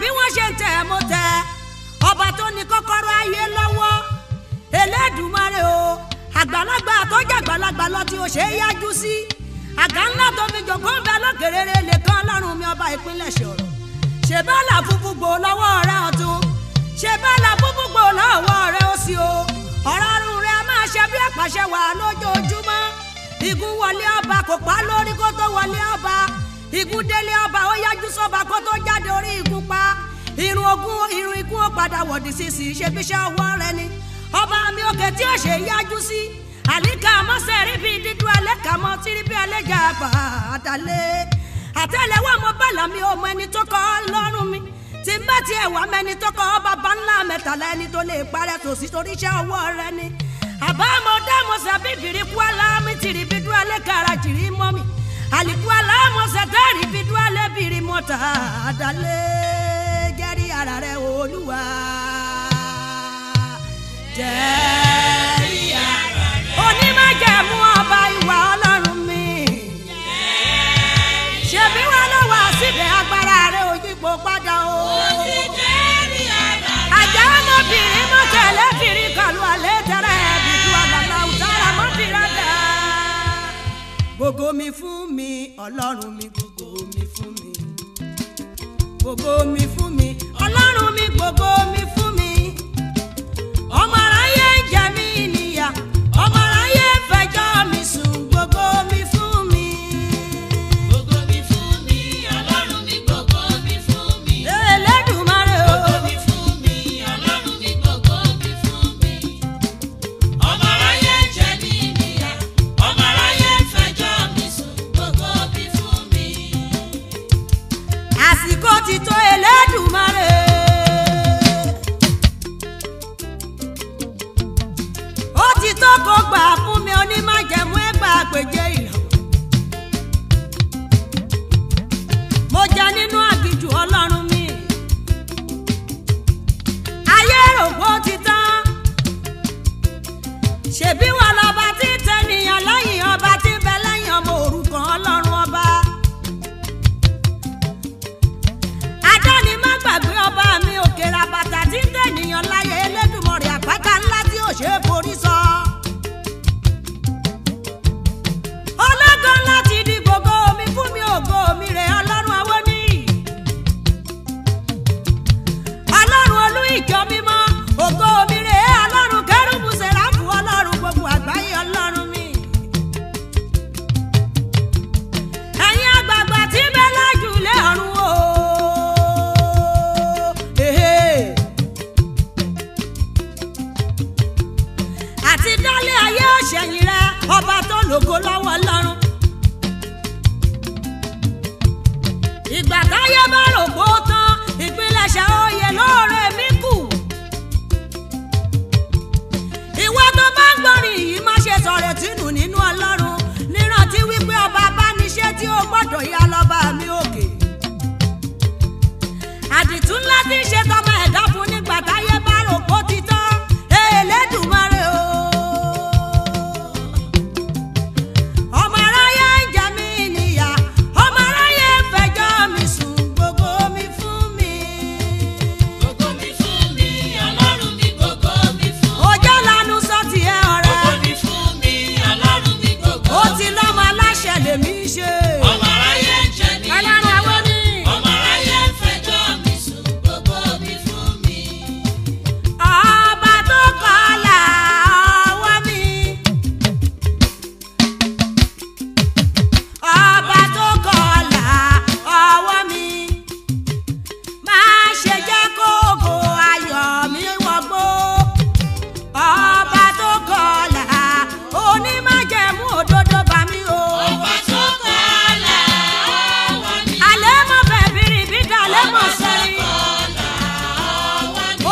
bí wọ́n ṣe ń tẹ̀ mo tẹ̀ ọba tó ní kọ́kọ́rọ́ ayé lọ́wọ́ Elédùmarè o àgbàlagbà tó jẹ́ àgbàlagbà lọ tí o ṣe é yájú sí àga ńlá tó fi jòkó ń bẹ lókèrèrè lè kọ́ ọlọ́run mi ọba ìpínlẹ̀ ṣọ̀rọ̀ ṣe bá là fúnfún gbò lọ́wọ́ rẹ ọ̀tún ṣe bá là gbò lọ́wọ́ rẹ òsì o ọ̀rọ̀ ọ̀run rẹ máa ṣe bí àpàṣẹ wà lójoojúmọ́ igun wọlé ọba kò pa lórí kó tó wọlé ọba ìgúndélé ọba ó yájú sọ́ba kó tó jáde orí ikú pa irun ogun irun ikú ó padà wọ̀dì sísì ṣe bí iṣẹ́ ọwọ́ rẹ ni ọba mi òkè tí ó ṣe yájú sí àlíkà mọ́sẹ̀ rí bí dídú alẹ́ kà mọ́ bí ẹlẹ́jà àbá àtàlẹ́ mo bàlá mi ò mọ ẹni tó kọ́ lọ́rùn mi tí n bá tiẹ̀ wá mẹ́ni tó kọ́ bàbá ńlá mẹ́tàlá ẹni tó lè parẹ́ tòsí torí iṣẹ́ ọwọ́ rẹ ni àbá mo dá mo sàbí bìrì kú alámi tìrì bí dú jìrì mọ́ mi àlìkúalá mọ̀sẹ̀tẹ́rì fi dúálé bìrì mọ́ta àdálé jẹ́rí ara rẹ̀ olúwa jẹ́rí ara rẹ̀ onímọ̀jẹ̀mú ọba ìwà ọlọ́run mi ṣèbí wọn ló wà síbẹ̀ agbára rẹ̀ òyìnbó padà o àjẹ́ ọmọbìnrin mọ̀tẹ́lẹ́bìnrin kọlu alẹ́. gbogbo mi fún mi ọlọ́run mi gbogbo mi fún mi gbogbo mi fún mi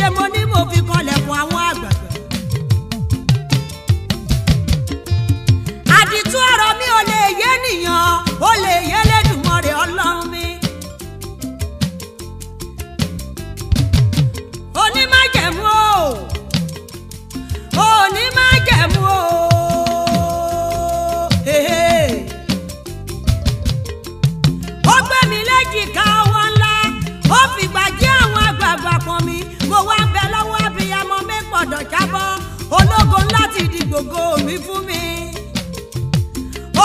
ṣe mo ní mo fi kanlẹ̀ fún àwọn àgbààgbà. àdìtú ọ̀rọ̀ mi ò lè yé nìyàn ó lè yé lọ. ológo láti di gbogbo mi fún mi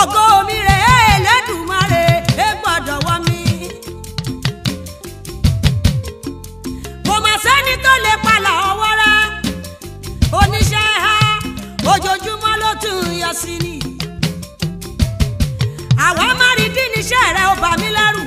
ògo mi rẹ̀ Ẹlẹ́dùmarè é gbọ́dọ̀ wá mi. kò mà sẹ́ni tó lè palà ọwọ́ rẹ̀ oníṣẹ́ ha ojoojúmọ́ ló tún yọ sí ni àwa má rí kí níṣẹ́ rẹ̀ ó bà mí lẹ́rù.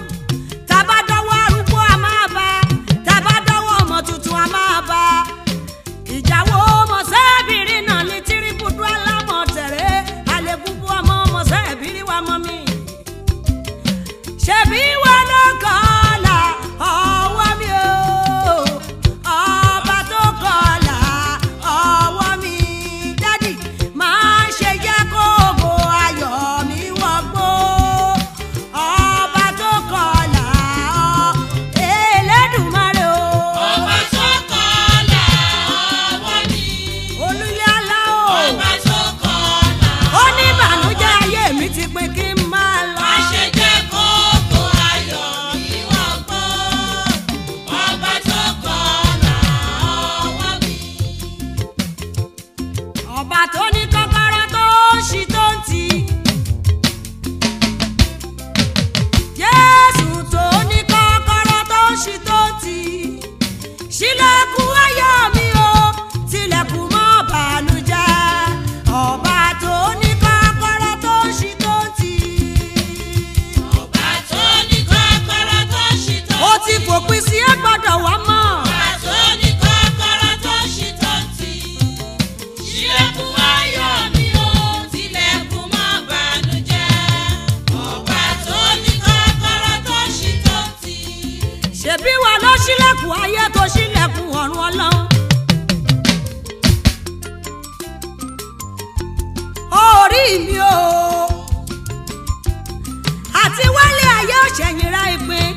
ṣẹ̀yìnrá ìpín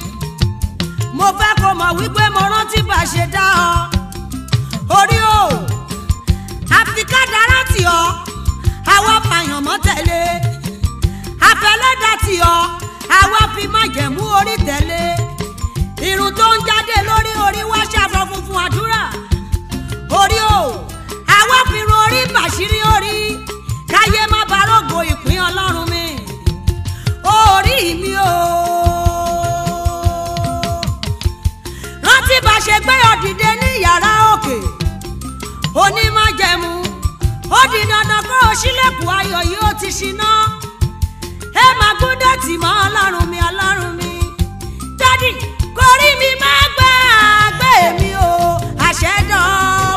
mo fẹ́ kó mọ̀ wípé mo rántí bá ṣe dá ọ orí o àfikádàrá tì ọ àwa pààyàn mọ́ tẹ̀lé àfẹlẹ́dà tì ọ àwa fi má jẹ̀mú orí tẹ̀lé irun tó ń jáde lórí orí wá ṣàfọ funfun àdúrà orí o àwa fi run orí bàṣírí orí káyé má barógo ìpín ọlọ́run mi orí mi o. Oh, ṣe gbé òdìdé ní yàrá òkè onímọ̀jẹ̀mú ó di dandan kó o ṣílẹ̀kùn ayọ̀ yìí ó ti ṣiná ẹ máa gúndẹ̀ tì mọ́ ọlọ́run mi ọlọ́run mi dádì kò rí mi má gbàgbé mi o àṣẹ dán.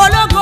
Hola.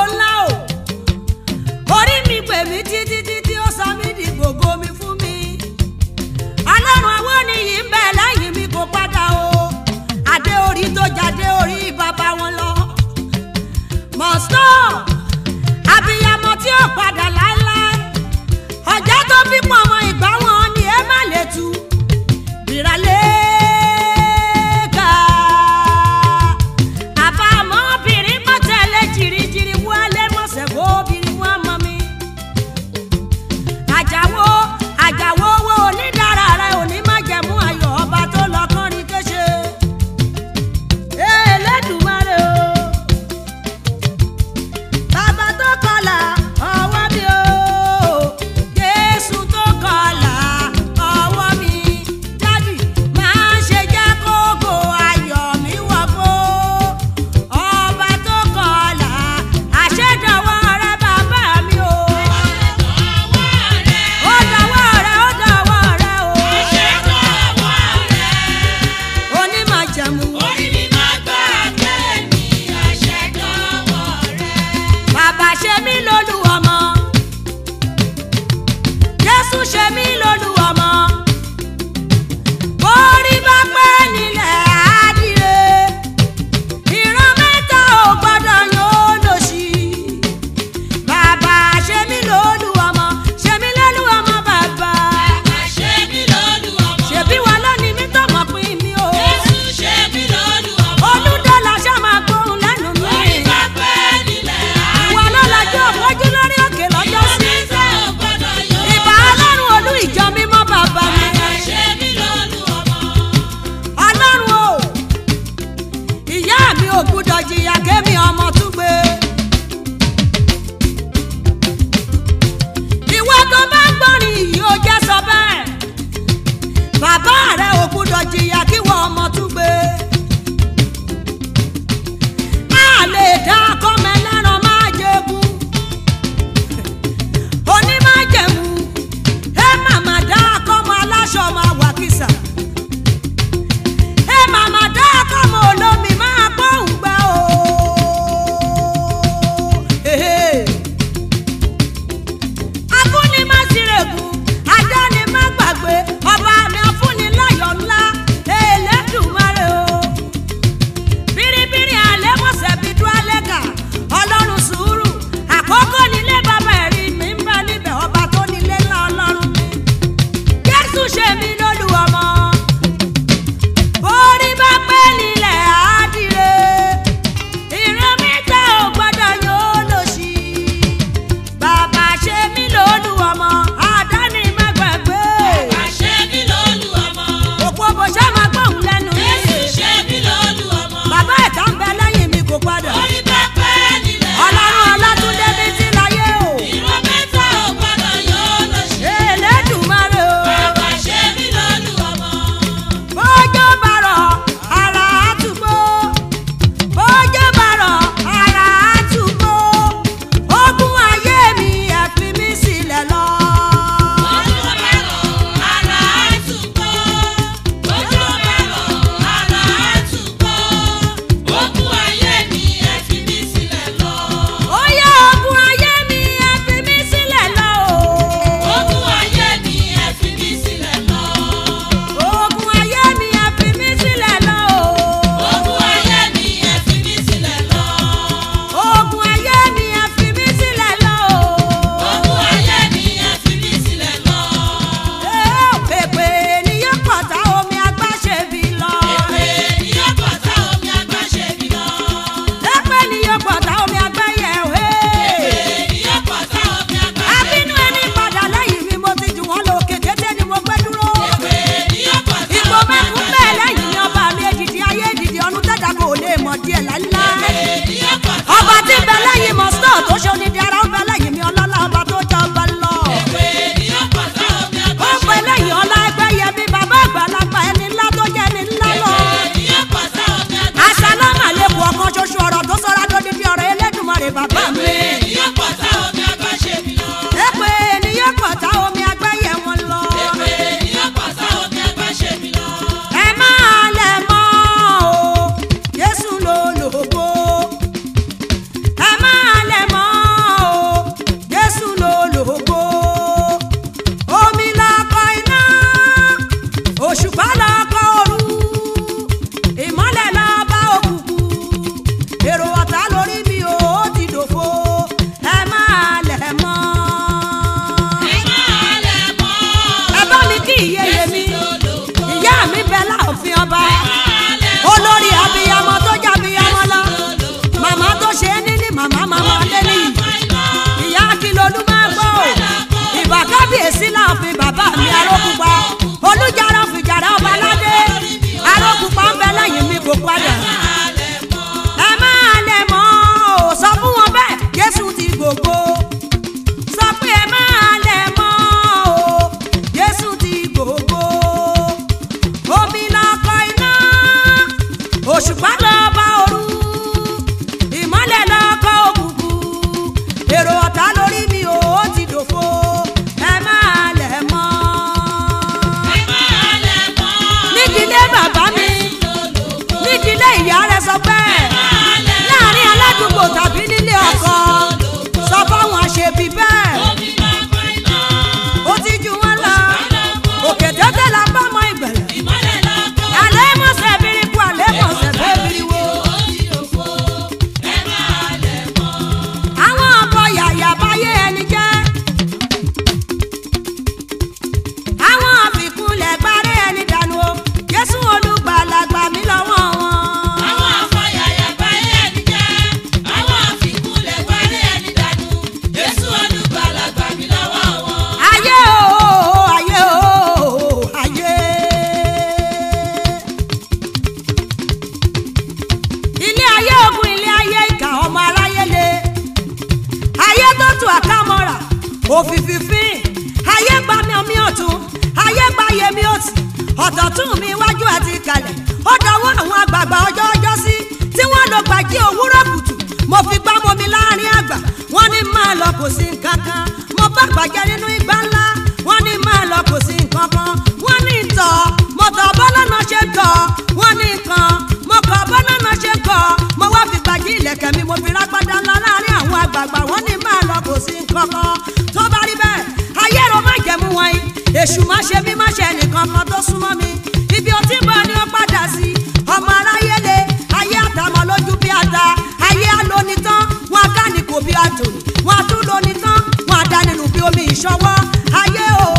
èṣù má ṣe mí má ṣe ẹnìkan kan tó súnmọ́ mi ibi ó ti ń bọ̀ ni ó padà sí ọmọ aráyé le ayé àtàmọ́ lójú bí ata ayé alónitán wọn aká ní kò bí àtòní wọn atún lónitán wọn adá nínú bí omi ìṣọwọ́ ayé o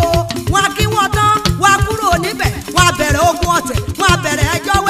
wọn kí wọn tán wọn kúrò níbẹ̀ wọn abẹ̀rẹ̀ ogun ọ̀tẹ̀ wọn abẹ̀rẹ̀ ẹjọ́ w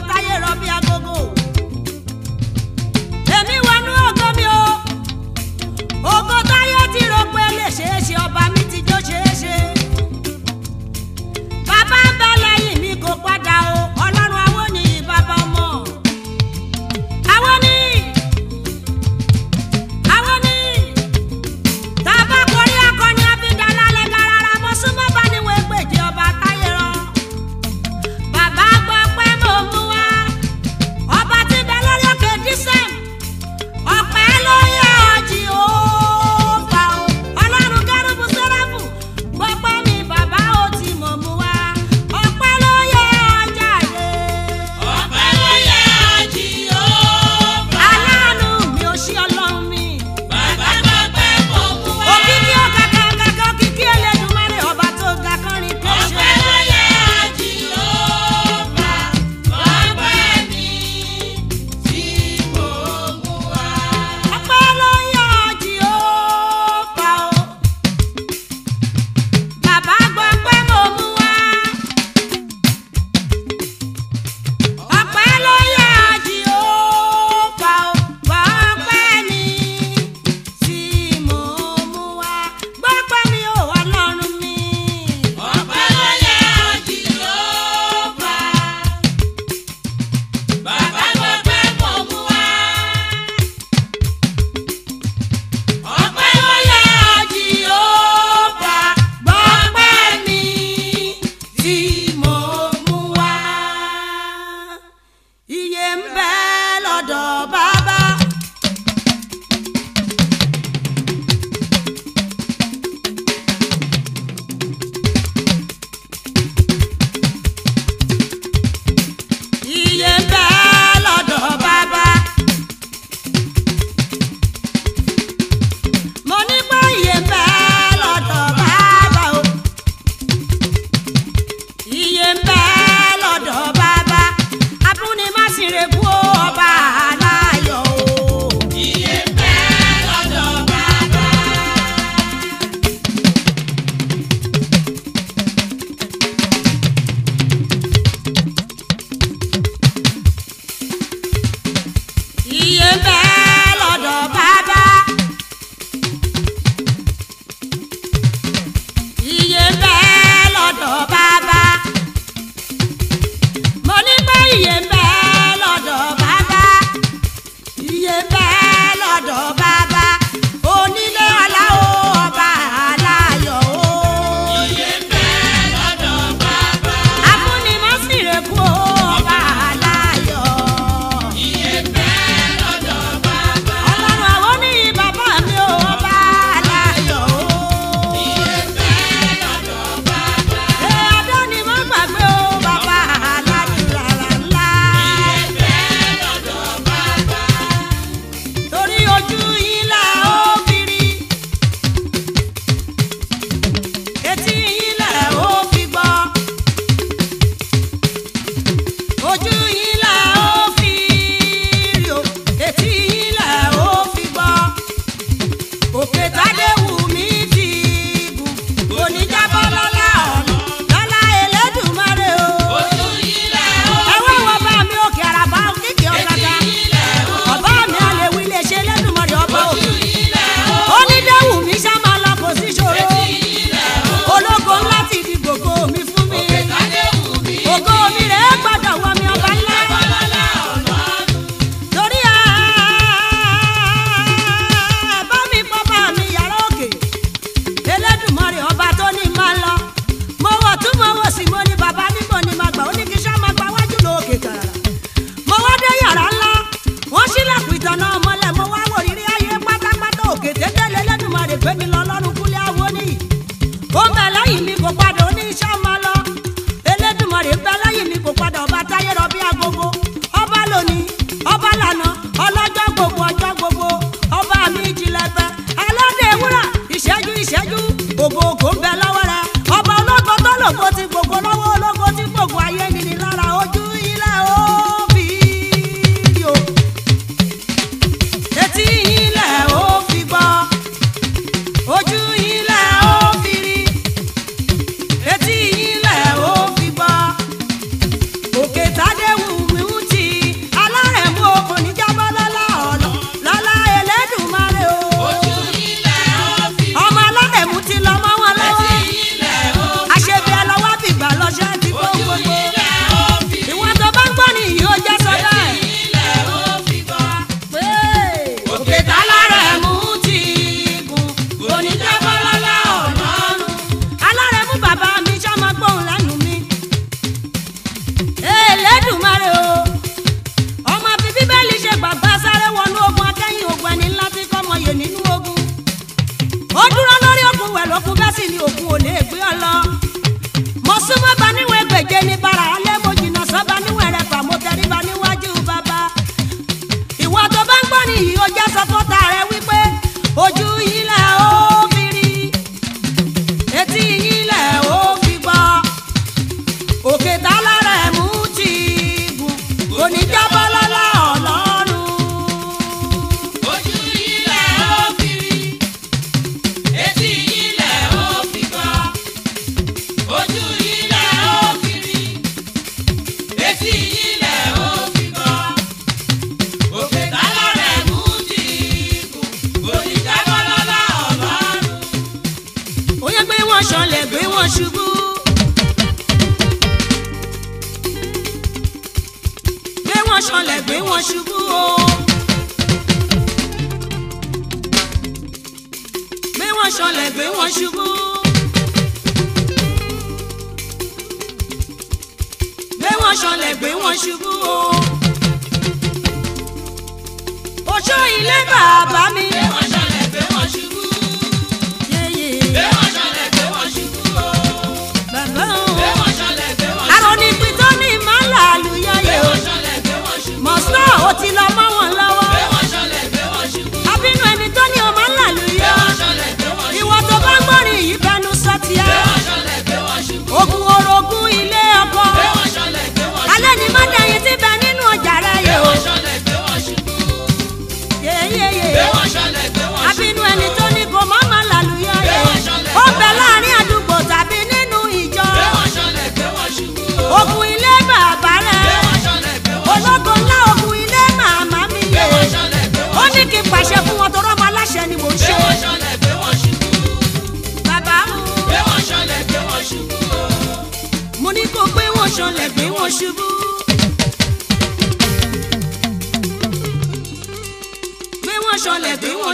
àtàyè rọ̀bì àná.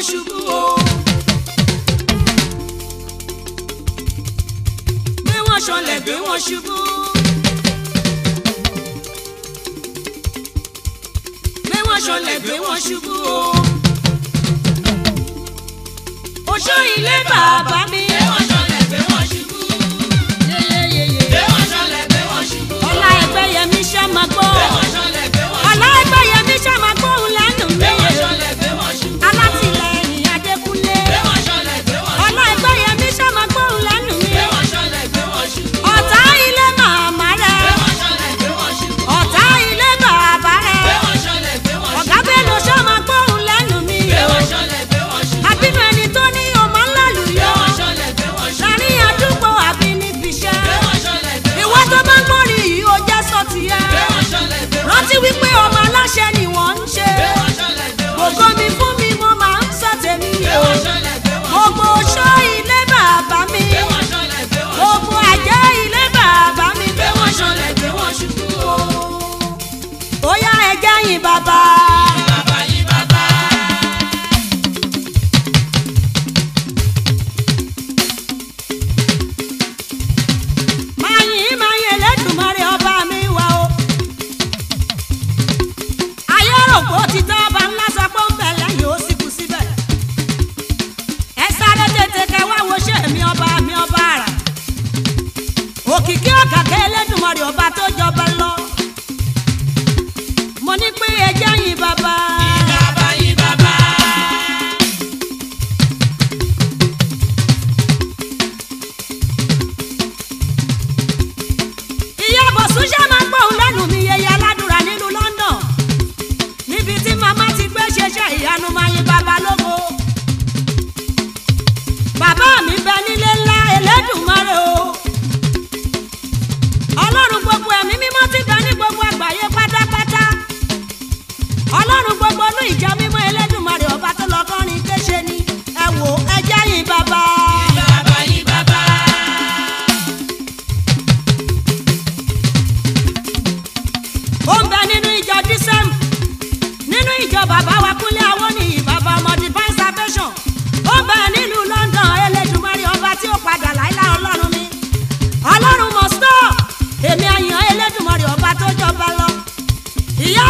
ṣubú o. gbé wọn ṣọlẹ̀ gbé wọn ṣubú. gbé wọn ṣọlẹ̀ gbé wọn ṣubú. jẹ́yìn bàbá.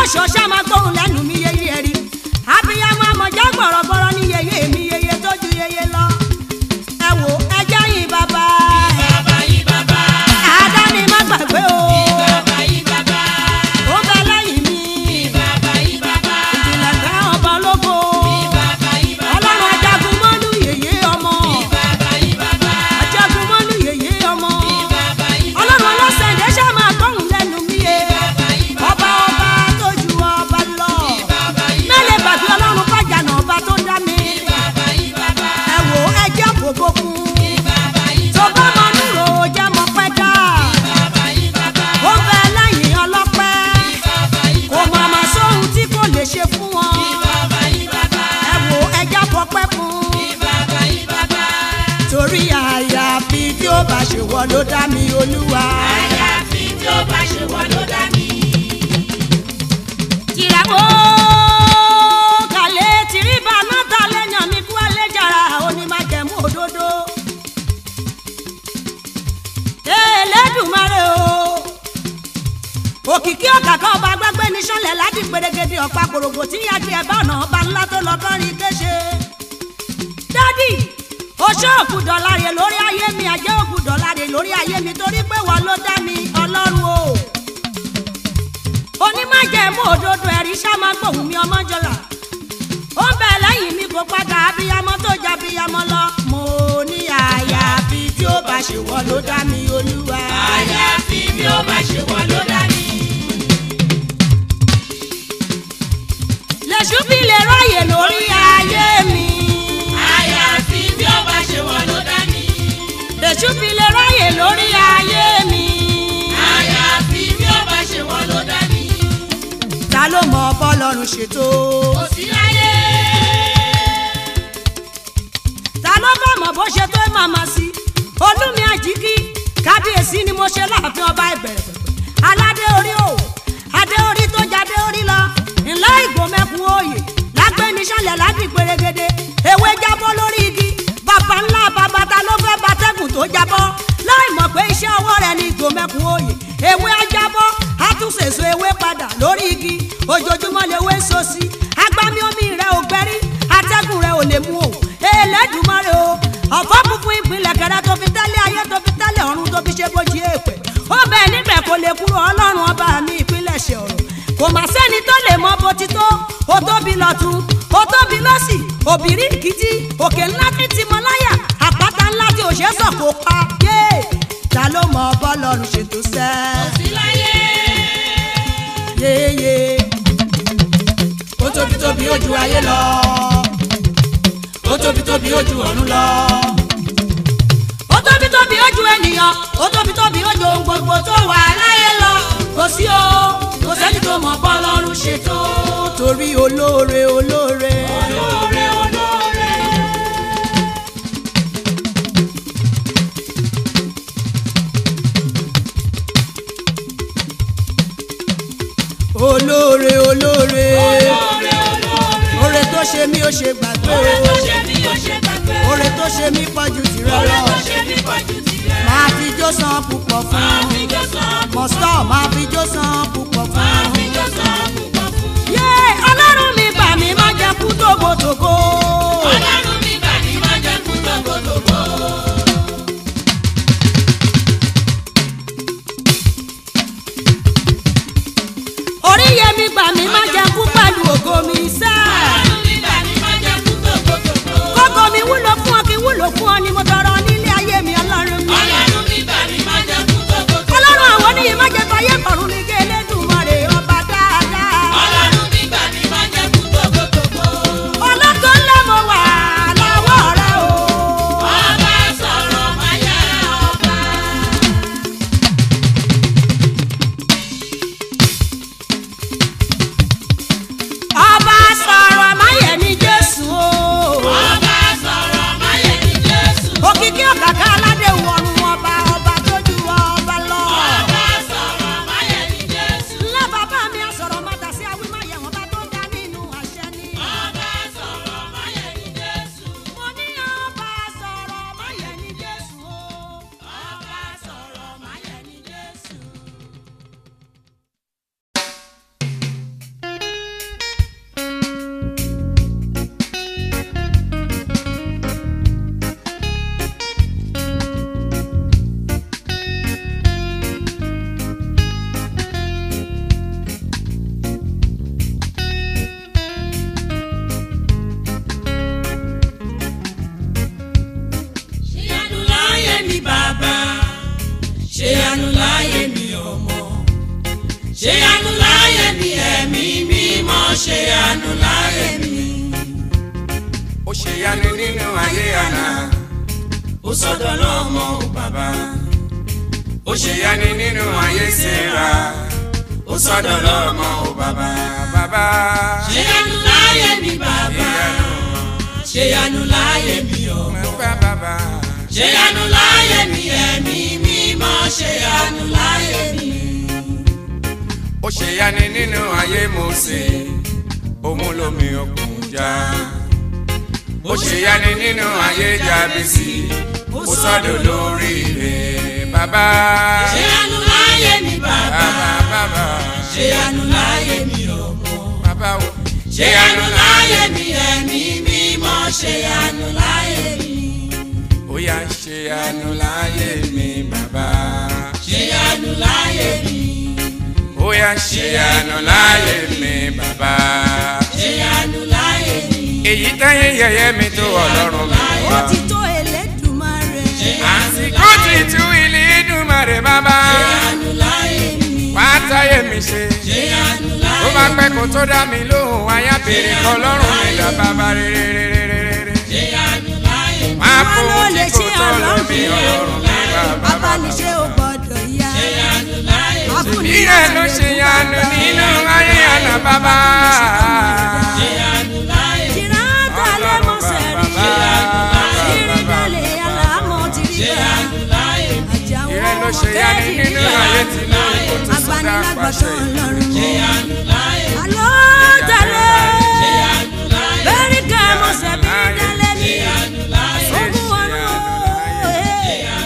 aṣọ ṣá máa gbóhùn lẹ́nu mi yeye rí abiyamọ amọ̀já gbọ̀rọ̀gbọ̀rọ̀ ní yeye mi. ògùdọ̀ láre lórí ayé mi àjẹ́ ògùdọ̀ láre lórí ayé mi torí pé wọ́n ló dá mi ọlọ́run o. onímọ̀jẹ̀mú òdodo ẹ̀rí sáma gbòhùn mi ọmọ jọlá ó ń bẹ̀ lẹ́yìn mi kó padà abiyamọ tó jẹ abiyamọ lọ. mo ní àyàfi tí ó bá ṣe wọ́n ló dá mi olúwa. àyàfi bí ó bá ṣe wọ́n ló láyè lórí ayé mi. àyàfi bí ó bá ṣe wọ́n ló dá mi. ta ló mọ bọ́lọ́run ṣètò. kò sí láyé. ta ló bá mọ̀ bó ṣe tó màmá sí. olúmi àjíkí kábíyèsí ni mo ṣe láàfin ọba ìbẹ̀rẹ̀ aládé orí o adé orí tó jáde orí lọ ńlá ìgbò mẹ́kun òye lágbé níṣàlẹ̀ láti pèrègede ewé jábọ́ lórí igi bàbá ńlá bàbá ta ló fẹ́ bàtẹ́kùn tó jábọ́ iṣẹ́ ọwọ́ rẹ̀ ní gòmẹ́kun òye ewé ajábọ́ àtúnṣèso ewé padà lórí igi ojoojúmọ́ lewé sosi agbami omi rẹ̀ ò gbẹ́rí atẹ́gùn rẹ̀ ò lè mú o Elédùmarè o ọ̀fọ́ funfun ìpínlẹ̀ kẹrẹ tó fi tẹ́lẹ̀ ayé tó fi tẹ́lẹ̀ ọ̀run tó fi ṣe bójì èèpẹ̀ ó bẹ́ẹ̀ níbẹ̀ kò lè kúrò ọlọ́run ọba mi ìpínlẹ̀ ṣe ọ̀rọ̀ kò mà sẹ́ni tó lè mọ bó ti tó ó tóbi lọ́tún ó tóbi lọ́sì òbírí ìkìtì òkè ńlá tí ti mọ láyà àpáta ńlá tí òṣèṣọ̀ kò pa yéé ló mọ bọ́lọ́run ṣètò sẹ́. òsínláyé. yéyé. ó tóbi tóbi ó ju ayé lọ. ó tóbi tóbi ó ju ọ̀run lọ. ó tóbi tóbi ó ju ènìyàn. ó tóbi tóbi ó ju ohun gbogbo tó wà láyé lọ. kò sí o kò sẹ́ni tó mọ bọ́lọ́run ṣètò. torí olóore olóore. olóore o. olóore olóore oore tó ṣe mí ó ṣe gbàgbé oore tó ṣe mí pọ̀jù tìrẹ lọ máa fi jó san púpọ̀ fún mọ̀sítọ́ máa fi jó san púpọ̀ fún. yé ọlọ́run mi bà mí má jẹ́ kú tóbótóbó. ọlọ́run mi bà mí má jẹ́ kú tóbótóbó. gbà mí má jẹ́ kú pẹ̀lú ògo mi sá. ọlọ́run mi gbà mí má mi wúlò fún ọ kí wúlò fún ọ ni mo tọrọ ní. lómi òkun já bó ṣe yáni nínú ayé jábí sí ó sọ́dọ̀ lórí rẹ̀ bàbá. ṣé àánú láyé mi bàbá bàbá ṣé àánú láyé mi ọmọ bàbá o ṣé àánú láyé mi ẹ̀mí mímọ́ ṣé àánú láyé mi. ó yá ṣé àánú láyé mi bàbá. ṣé àánú láyé mi. ó yá ṣé àánú láyé mi bàbá ìyanu láyé mi. èyí táyé yẹyẹ mi tó ọlọ́run mi wá. ó ti tó Elédùmarè. àsìkò ti tú ilé Èdùmarè bàbá. ìyanu láyé mi. wàá táyé mi ṣe. ìyanu láyé mi. ó bá pẹ́ kó tó dá mi lóhùn wáyà bèrè kọ́ lọ́rùn mi dá bàbá rere rere rere. ìyanu láyé tí kò tọ́ lómi ọlọ́run mi bàbá. bàbá ìyá ló ṣe yanu nínú ayé àná bàbá. ìrántà lẹ́mọ̀ sẹ́rí ìrìnàlẹ̀ àlámọ̀ ti rí bá àjàwọ̀ ọ̀tẹ́ẹ̀dì rí bá agbanilàgbàtàn lọ́rùn alóòtàlẹ̀ bẹ́ẹ̀ni kẹ́mọ̀ sẹ́bí dálẹ́ ní ogún ọdún.